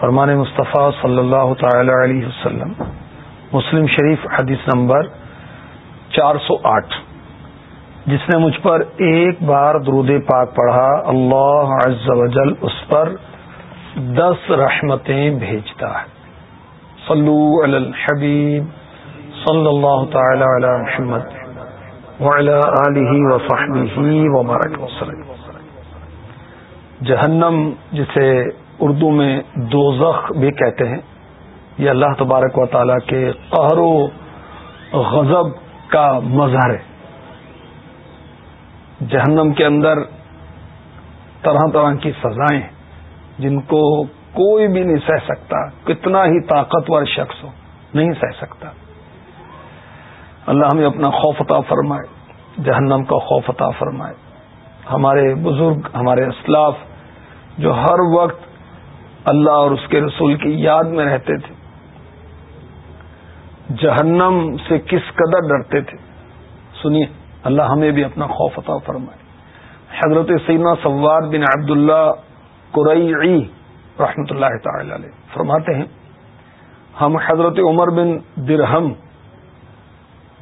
فرمان مصطفیٰ صلی اللہ تعالی علیہ وسلم، مسلم شریف حدیث نمبر چار سو آٹھ۔ جس نے مجھ پر ایک بار درود پاک پڑھا، اللہ عز و جل اس پر دس رحمتیں بھیجتا ہے۔ صلو علی الحبیب صلی اللہ تعالی علی محمد وعلی آلہ وصحبہ وبارک وسلم۔ جہنم جسے اردو میں دوزخ بھی کہتے ہیں۔ یہ اللہ تبارک و تعالیٰ کے قہر و غضب کا مظہر ہے۔ جہنم کے اندر طرح طرح کی سزائیں جن کو کوئی بھی نہیں سہ سکتا۔ کتنا ہی طاقتور شخص ہو، نہیں سہ سکتا۔ اللہ ہمیں اپنا خوف عطا فرمائے، جہنم کا خوف عطا فرمائے۔ ہمارے بزرگ، ہمارے اسلاف جو ہر وقت اللہ اور اس کے رسول کی یاد میں رہتے تھے۔ جہنم سے کس قدر ڈرتے تھے۔ سنیے، اللہ ہمیں بھی اپنا خوف عطا فرمائے۔ حضرت سینا سواد بن عبداللہ قرئی رحمۃ اللہ تعالی علیہ فرماتے ہیں، ہم حضرت عمر بن درہم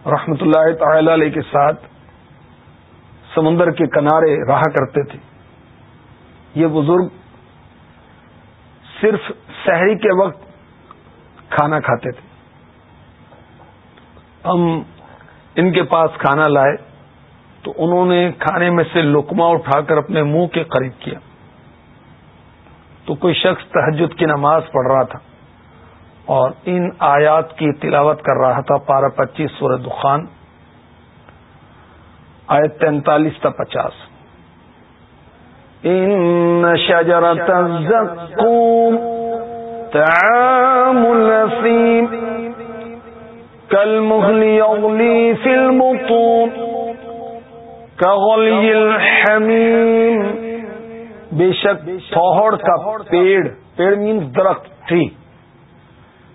رحمۃ اللہ تعالی علیہ کے ساتھ سمندر کے کنارے رہا کرتے تھے۔ یہ بزرگ صرف شہری کے وقت کھانا کھاتے تھے۔ ہم ان کے پاس کھانا لائے تو انہوں نے کھانے میں سے لکما اٹھا کر اپنے منہ کے قریب کیا۔ تو کوئی شخص تحجد کی نماز پڑھ رہا تھا اور ان آیات کی تلاوت کر رہا تھا، پارہ پچیس سورہ دخان، آیت تینتالیس تا پچاس۔ ان شجرة الزقوم تعام الأثيم كالمهل يغلي في المطون كغلي الحميم بے شک تھوہڑ کا پیڑ پیڑ مینس درخت ٹری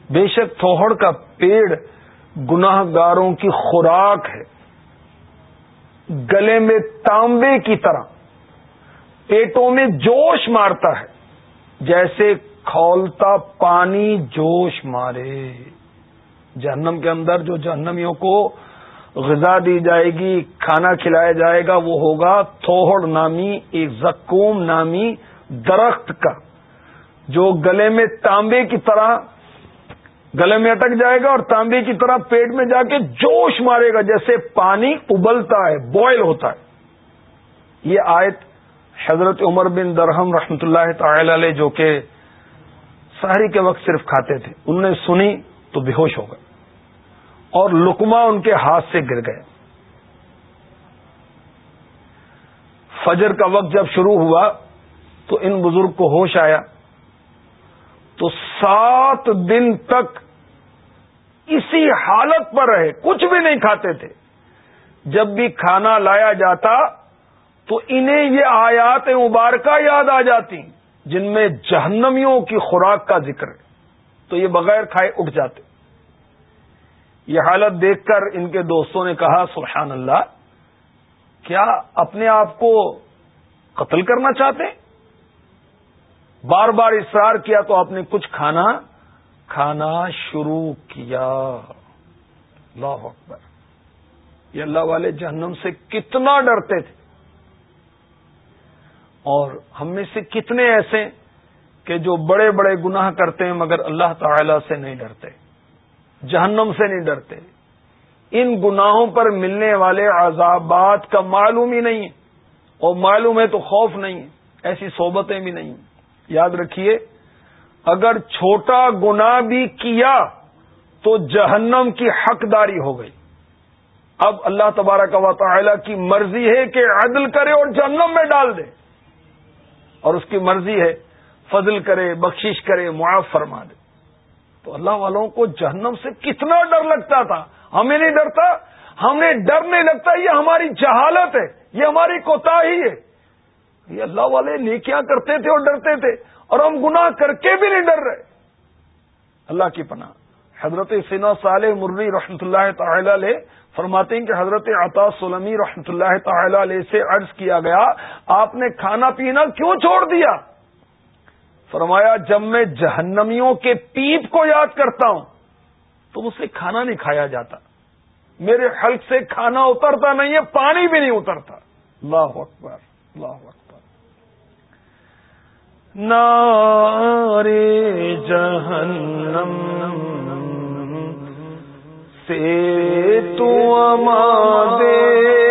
بے شک تھوہڑ کا پیڑ گناہ گاروں کی خوراک ہے۔ گلے میں تانبے کی طرح۔ پیٹوں میں جوش مارتا ہے۔ جیسے کھولتا پانی جوش مارے۔ جہنم کے اندر جو جہنمیوں کو غذا دی جائے گی، کھانا کھلایا جائے گا، وہ ہوگا تھوڑ نامی، ایک زکوم نامی درخت کا، جو گلے میں تانبے کی طرح گلے میں اٹک جائے گا اور تانبے کی طرح پیٹ میں جا کے جوش مارے گا، جیسے پانی ابلتا ہے، بوائل ہوتا ہے۔ یہ آیت حضرت عمر بن درہم رحمت اللہ تعالی علیہ جو کہ سحری کے وقت صرف کھاتے تھے، ان نے سنی تو بے ہوش ہو گئے اور لکما ان کے ہاتھ سے گر گئے۔ فجر کا وقت جب شروع ہوا تو ان بزرگ کو ہوش آیا۔ تو سات دن تک اسی حالت پر رہے، کچھ بھی نہیں کھاتے تھے۔ جب بھی کھانا لایا جاتا تو انہیں یہ آیات مبارکہ یاد آ جاتی جن میں جہنمیوں کی خوراک کا ذکر ہے۔ تو یہ بغیر کھائے اٹھ جاتے۔ یہ حالت دیکھ کر ان کے دوستوں نے کہا، سبحان اللہ، کیا اپنے آپ کو قتل کرنا چاہتے؟ بار بار اصرار کیا تو آپ نے کچھ کھانا؟ کھانا شروع کیا۔ اللہ اکبر۔ یہ اللہ والے جہنم سے کتنا ڈرتے تھے۔ اور ہم میں سے کتنے ایسے کہ جو بڑے بڑے گناہ کرتے ہیں مگر اللہ تعالی سے نہیں ڈرتے، جہنم سے نہیں ڈرتے۔ ان گناہوں پر ملنے والے عذابات کا معلوم ہی نہیں ہے، اور معلوم ہے تو خوف نہیں ہے، ایسی صحبتیں بھی نہیں یاد رکھیے، اگر چھوٹا گنا بھی کیا تو جہنم کی حقداری ہو گئی۔ اب اللہ تبارک و تعالی کی مرضی ہے کہ عدل کرے اور جہنم میں ڈال دے۔ اور اس کی مرضی ہے، فضل کرے، بخشش کرے، معاف فرما دے۔ تو اللہ والوں کو جہنم سے کتنا ڈر لگتا تھا۔ ہمیں نہیں ڈرتا، ہمیں ڈر نہیں لگتا، یہ ہماری جہالت ہے، یہ ہماری کوتا ہی ہے۔ یہ اللہ والے نیکیاں کرتے تھے اور ڈرتے تھے، اور ہم گناہ کر کے بھی نہیں ڈر رہے۔ اللہ کی پناہ۔ حضرت سینا صالح مرری رحمۃ اللہ تعالی علیہ فرماتے ہیں کہ حضرت عطا سلمی رحمۃ اللہ تعالی علیہ سے عرض کیا گیا، آپ نے کھانا پینا کیوں چھوڑ دیا؟ فرمایا، جب میں جہنمیوں کے پیپ کو یاد کرتا ہوں، تو مجھ سے کھانا نہیں کھایا جاتا۔ میرے حلق سے کھانا اترتا نہیں ہے، پانی بھی نہیں اترتا۔ اللہ اکبر اللہ اکبر۔ نارے جہنم سے تو دے۔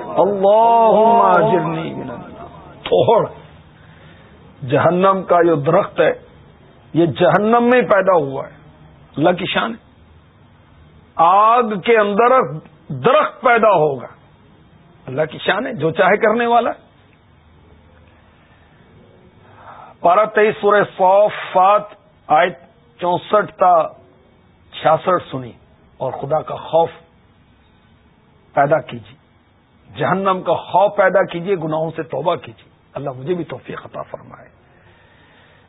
اللہ. جرنی من النار. توڑ جہنم کا جو درخت ہے یہ جہنم میں پیدا ہوا ہے۔ اللہ کی شان آگ کے اندر درخت پیدا ہوگا۔ اللہ کی شان ہے جو چاہے کرنے والا۔ پارا تیئیس سورہ صوف فات آئے چونسٹھ تا چھیاسٹھ سنی۔ اور خدا کا خوف پیدا کیجیے۔ جہنم کا خوف پیدا کیجیے گناہوں سے توبہ کیجیے اللہ مجھے بھی توفیق عطا فرمائے۔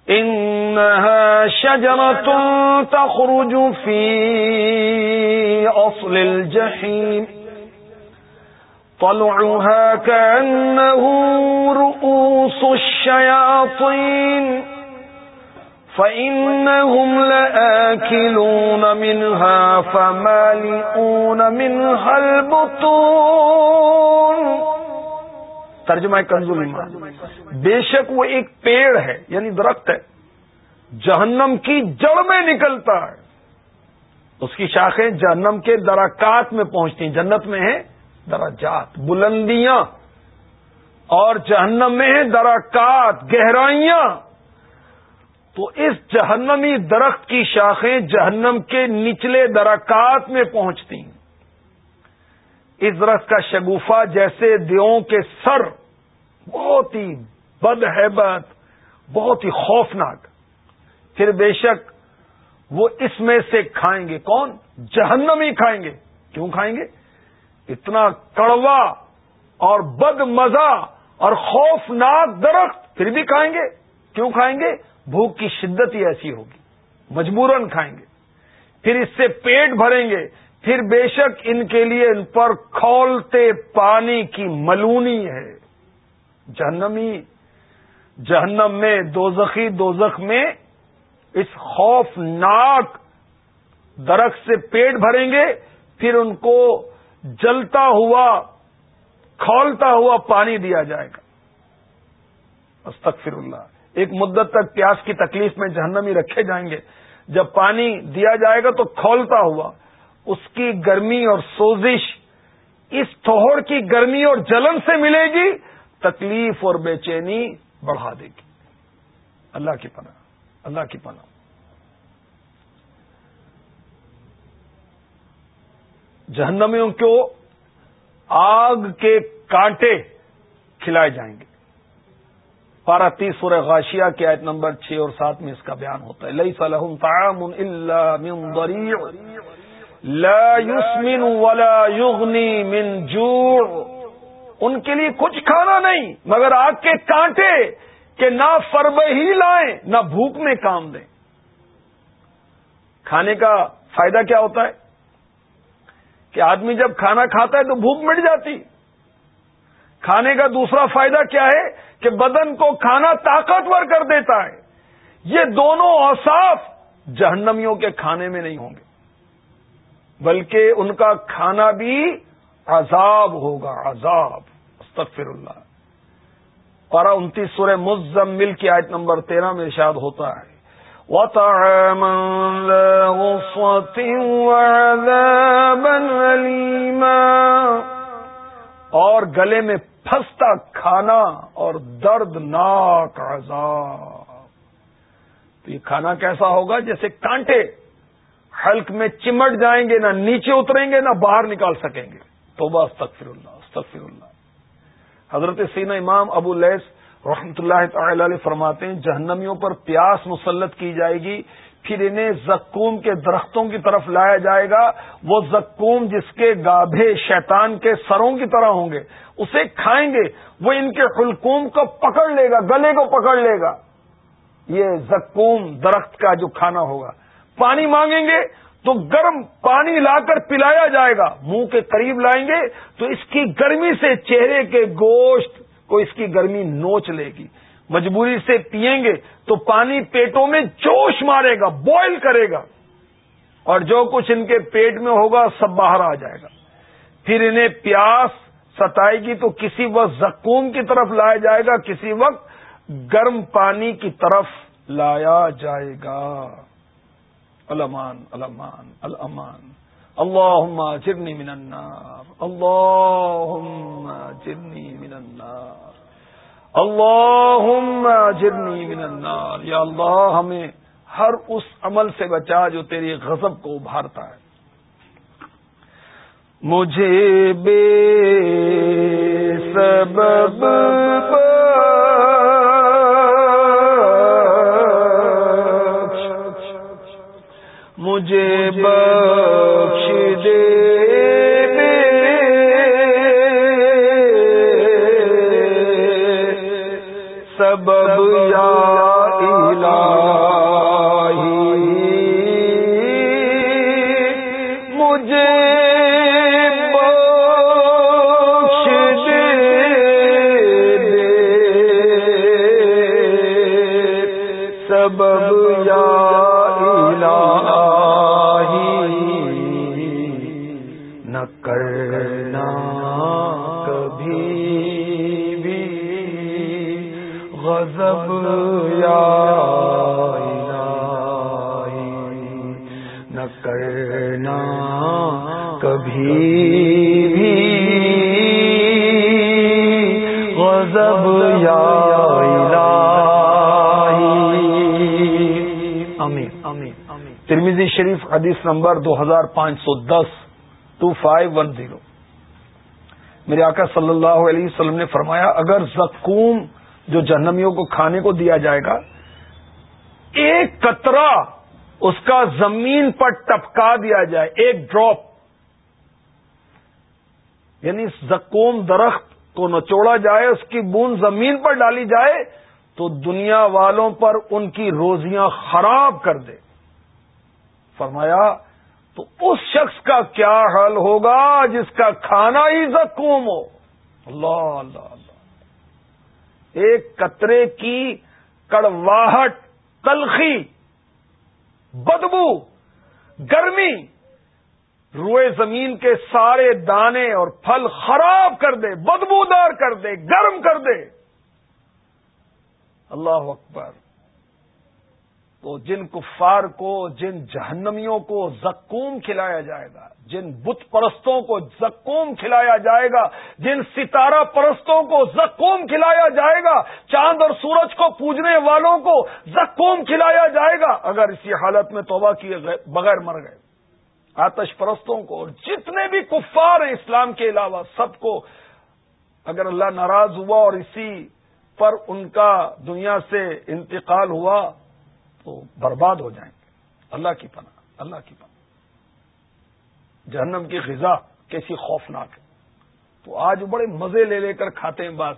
إنها شجرة تخرج في أصل الجحيم طلعها كأنه رؤوس الشياطين فَإِنَّهُمْ لَآكِلُونَ مِنْهَا فَمَالِئُونَ مِنْهَا الْبُطُونَ۔ ترجمہ کنزول ایمان۔ بے شک وہ ایک پیڑ ہے یعنی درخت ہے۔ جہنم کی جڑ میں نکلتا ہے۔ اس کی شاخیں جہنم کے درکات میں پہنچتی ہیں۔ جنت میں ہیں درجات، بلندیاں۔ اور جہنم میں ہیں درکات، گہرائیاں۔ تو اس جہنمی درخت کی شاخیں جہنم کے نچلے درکات میں پہنچتی ہیں۔ اس درخت کا شگوفہ جیسے دیوں کے سر، بہت ہی بد حیبت بہت ہی خوفناک۔ پھر بے شک وہ اس میں سے کھائیں گے۔ کون؟ جہنمی کھائیں گے۔ کیوں کھائیں گے؟ اتنا کڑوا اور بد مزہ اور خوفناک درخت پھر بھی کھائیں گے۔ کیوں کھائیں گے؟ بھوک کی شدت ہی ایسی ہوگی۔ مجبوراً کھائیں گے۔ پھر اس سے پیٹ بھریں گے۔ پھر بے شک ان کے لیے ان پر کھولتے پانی کی ملونی ہے۔ جہنمی جہنم میں دوزخی دوزخ میں اس خوفناک درخت سے پیٹ بھریں گے۔ پھر ان کو جلتا ہوا، کھولتا ہوا پانی دیا جائے گا۔ استغفر اللہ۔ ایک مدت تک پیاس کی تکلیف میں جہنمی رکھے جائیں گے۔ جب پانی دیا جائے گا تو کھولتا ہوا، اس کی گرمی اور سوزش اس تھوڑ کی گرمی اور جلن سے ملے گی، تکلیف اور بے چینی بڑھا دے گی۔ اللہ کی پناہ، اللہ کی پناہ۔ جہنمیوں کو آگ کے کانٹے کھلائے جائیں گے۔ پارہ تیس سورہ غاشیہ کے آیت نمبر چھ اور سات میں اس کا بیان ہوتا ہے. لئی صلاح تعام لا يسمن ولا يغني من جوع. ان کے لیے کچھ کھانا نہیں، مگر آگ کے کانٹے کہ نہ فرب ہی لائیں، نہ بھوک میں کام دیں. کھانے کا فائدہ کیا ہوتا ہے؟ کہ آدمی جب کھانا کھاتا ہے تو بھوک مٹ جاتی۔ کھانے کا دوسرا فائدہ کیا ہے کہ بدن کو کھانا طاقتور کر دیتا ہے۔ یہ دونوں اوساف جہنمیوں کے کھانے میں نہیں ہوں گے۔ بلکہ ان کا کھانا بھی عذاب ہوگا، عذاب۔ استغفر اللہ پارا انتیس سورہ مزمل کی آیت نمبر تیرہ میں ارشاد ہوتا ہے۔ اور گلے میں پھنستا کھانا اور دردناک عذاب۔ تو یہ کھانا کیسا ہوگا؟ جیسے کانٹے حلق میں چمٹ جائیں گے، نہ نیچے اتریں گے، نہ باہر نکال سکیں گے۔ تو بس اللہ، استغفر اللہ۔ حضرت سینا امام ابو لیس رحمت اللہ تعالی علیہ فرماتے ہیں، جہنمیوں پر پیاس مسلط کی جائے گی پھر انہیں زکوم کے درختوں کی طرف لایا جائے گا۔ وہ زکوم جس کے گابھے شیطان کے سروں کی طرح ہوں گے، اسے کھائیں گے۔ وہ ان کے حلقوم کو پکڑ لے گا، گلے کو پکڑ لے گا۔ یہ زکوم درخت کا جو کھانا ہوگا۔ پانی مانگیں گے تو گرم پانی لا کر پلایا جائے گا۔ منہ کے قریب لائیں گے تو اس کی گرمی سے چہرے کے گوشت کو اس کی گرمی نوچ لے گی۔ مجبوری سے پیئیں گے تو پانی پیٹوں میں جوش مارے گا بوائل کرے گا۔ اور جو کچھ ان کے پیٹ میں ہوگا، سب باہر آ جائے گا۔ پھر انہیں پیاس ستائے گی تو کسی وقت زکوم کی طرف لایا جائے گا، کسی وقت گرم پانی کی طرف لایا جائے گا۔ الامان الامان الامان اللہ جرنی من النار۔ اللہ جرنی من النار۔ اللہ جرنی من النار۔ یا اللہ، ہمیں ہر اس عمل سے بچا جو تیری غضب کو ابھارتا ہے۔ مجھے بے سبب مجھے بخش دے۔ سبب غضب یا نہ کرنا کبھی بھی غضب یا ترمیزی شریف حدیث نمبر دو ہزار پانچ سو دس ٹو فائیو ون زیرو میرے آقا صلی اللہ علیہ وسلم نے فرمایا، اگر زکوم جو جہنمیوں کو کھانے کو دیا جائے گا، ایک قطرہ اس کا زمین پر ٹپکا دیا جائے، ایک ڈراپ۔ یعنی زکوم درخت کو نچوڑا جائے، اس کی بوند زمین پر ڈالی جائے، تو دنیا والوں پر ان کی روزیاں خراب کر دے۔ فرمایا، تو اس شخص کا کیا حل ہوگا جس کا کھانا ہی زکوم ہو؟ اللہ اللہ اللہ۔ ایک قطرے کی کڑواہٹ تلخی بدبو، گرمی، روئے زمین کے سارے دانے اور پھل خراب کر دے بدبو دار کر دے، گرم کر دے۔ اللہ اکبر۔ تو جن کفار کو، جن جہنمیوں کو زکوم کھلایا جائے گا جن بت پرستوں کو زکوم کھلایا جائے گا، جن ستارہ پرستوں کو زکوم کھلایا جائے گا، چاند اور سورج کو پوجنے والوں کو زکوم کھلایا جائے گا۔ اگر اسی حالت میں توبہ کیے بغیر مر گئے، آتش پرستوں کو اور جتنے بھی کفار ہیں اسلام کے علاوہ، سب کو اگر اللہ ناراض ہوا اور اسی پر ان کا دنیا سے انتقال ہوا، تو برباد ہو جائیں گے۔ اللہ کی پناہ، اللہ کی پناہ۔ جہنم کی غذا کیسی خوفناک ہے۔ تو آج بڑے مزے لے لے کر کھاتے ہیں بات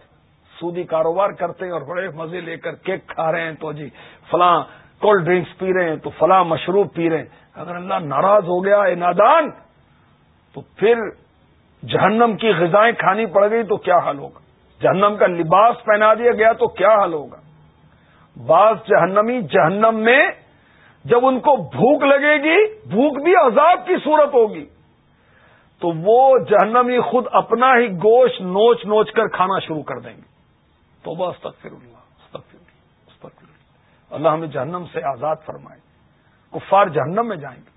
سودی کاروبار کرتے ہیں اور بڑے مزے لے کر کیک کھا رہے ہیں تو جی فلاں کولڈ ڈرنکس پی رہے ہیں تو فلاں مشروب پی رہے ہیں۔ اگر اللہ ناراض ہو گیا، اے نادان، تو پھر جہنم کی غذائیں کھانی پڑ گئی تو کیا حال ہوگا؟ جہنم کا لباس پہنا دیا گیا تو کیا حال ہوگا؟ بعض جہنمی جہنم میں جب ان کو بھوک لگے گی، بھوک بھی عذاب کی صورت ہوگی۔ تو وہ جہنمی خود اپنا ہی گوشت نوچ نوچ کر کھانا شروع کر دیں گے۔ تو بس تک اللہ اللہ اللہ ہمیں جہنم سے آزاد فرمائے۔ کفار جہنم میں جائیں گے۔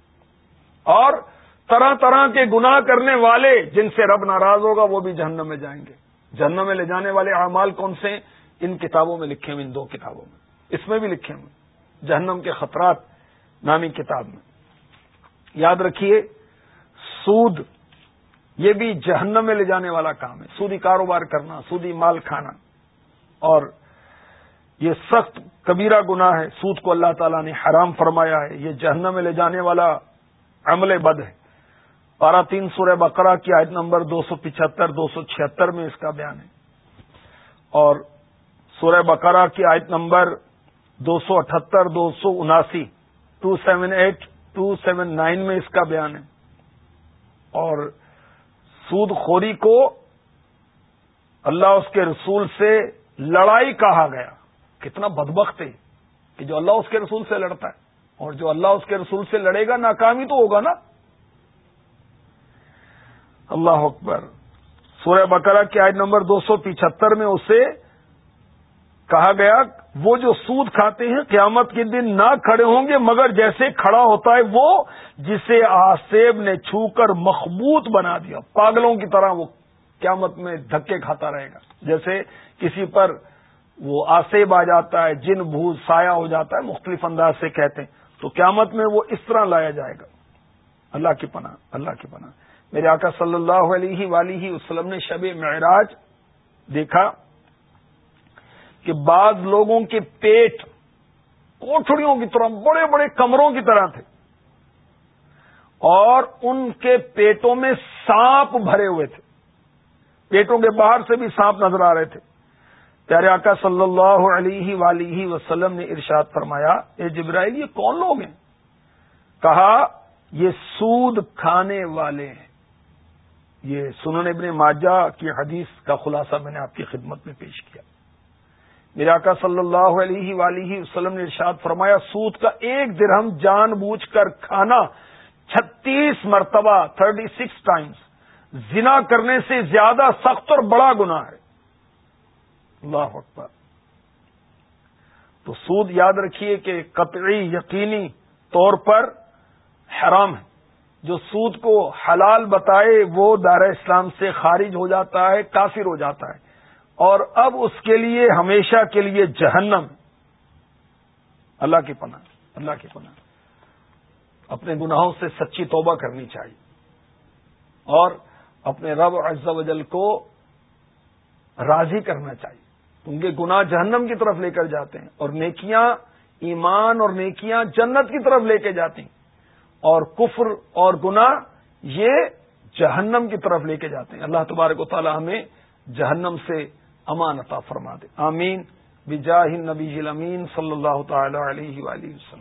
اور طرح طرح کے گناہ کرنے والے جن سے رب ناراض ہوگا، وہ بھی جہنم میں جائیں گے۔ جہنم میں لے جانے والے اعمال کون سے؟ ان کتابوں میں لکھے ہوئے، ان دو کتابوں میں۔ اس میں بھی لکھے ہوئے۔ جہنم کے خطرات نامی کتاب میں۔ یاد رکھیے، سود یہ بھی جہنم میں لے جانے والا کام ہے۔ سودی کاروبار کرنا، سودی مال کھانا۔ اور یہ سخت کبیرہ گناہ ہے۔ سود کو اللہ تعالیٰ نے حرام فرمایا ہے۔ یہ جہنم میں لے جانے والا عمل بد ہے۔ پارا تین سورہ بقرہ کی آیت نمبر دو سو پچہتر، دو سو چھہتر میں اس کا بیان ہے۔ اور سورہ بقرہ کی آیت نمبر دو سو اٹھہتر دو سو اناسی two seven eight two seven nine میں اس کا بیان ہے۔ اور سود خوری کو اللہ اس کے رسول سے لڑائی کہا گیا۔ کتنا بدبخت ہے کہ جو اللہ اس کے رسول سے لڑتا ہے، اور جو اللہ اس کے رسول سے لڑے گا، ناکامی تو ہوگا نا۔ اللہ اکبر۔ سورہ بقرہ کی آیت نمبر دو سو پچہتر میں اسے کہا گیا وہ جو سود کھاتے ہیں قیامت کے دن نہ کھڑے ہوں گے، مگر جیسے کھڑا ہوتا ہے وہ، جسے آسیب نے چھو کر مخبوط بنا دیا۔ پاگلوں کی طرح وہ قیامت میں دھکے کھاتا رہے گا۔ جیسے کسی پر وہ آسیب آ جاتا ہے، جن بھوت سایہ ہو جاتا ہے، مختلف انداز سے کہتے ہیں۔ تو قیامت میں وہ اس طرح لایا جائے گا۔ اللہ کی پناہ، اللہ کی پناہ۔ میرے آقا صلی اللہ علیہ ولی وسلم نے شب معراج دیکھا۔ کہ بعض لوگوں کے پیٹ کوٹڑیوں کی طرح، بڑے بڑے کمروں کی طرح تھے۔ اور ان کے پیٹوں میں سانپ بھرے ہوئے تھے۔ پیٹوں کے باہر سے بھی سانپ نظر آ رہے تھے۔ پیارے آقا صلی اللہ علیہ ولی وسلم نے ارشاد فرمایا، اے جبرائیل، یہ کون لوگ ہیں؟ کہا، یہ سود کھانے والے ہیں۔ یہ سنن ابن ماجہ کی حدیث کا خلاصہ میں نے آپ کی خدمت میں پیش کیا۔ میرا آقا صلی اللہ علیہ ولی وسلم نے ارشاد فرمایا، سود کا ایک درہم جان بوجھ کر کھانا چھتیس مرتبہ، تھرٹی سکس ٹائمز، زنا کرنے سے زیادہ سخت اور بڑا گنا ہے۔ اللہ اکبر۔ تو سود یاد رکھیے کہ قطعی یقینی طور پر حرام ہے۔ جو سود کو حلال بتائے، وہ دار اسلام سے خارج ہو جاتا ہے، کافر ہو جاتا ہے۔ اور اب اس کے لیے ہمیشہ کے لیے جہنم۔ اللہ کی پناہ، اللہ کی پناہ۔ اپنے گناہوں سے سچی توبہ کرنی چاہیے۔ اور اپنے رب عز و جل کو راضی کرنا چاہیے۔ ان کے گناہ جہنم کی طرف لے کر جاتے ہیں اور نیکیاں ایمان اور نیکیاں جنت کی طرف لے کے جاتی ہیں۔ اور کفر اور گناہ یہ جہنم کی طرف لے کے جاتے ہیں۔ اللہ تبارک و تعالی ہمیں جہنم سے امان عطا فرما دے۔ آمین۔ بجاہ نبی امین صلی اللہ تعالی علیہ وآلہ وسلم۔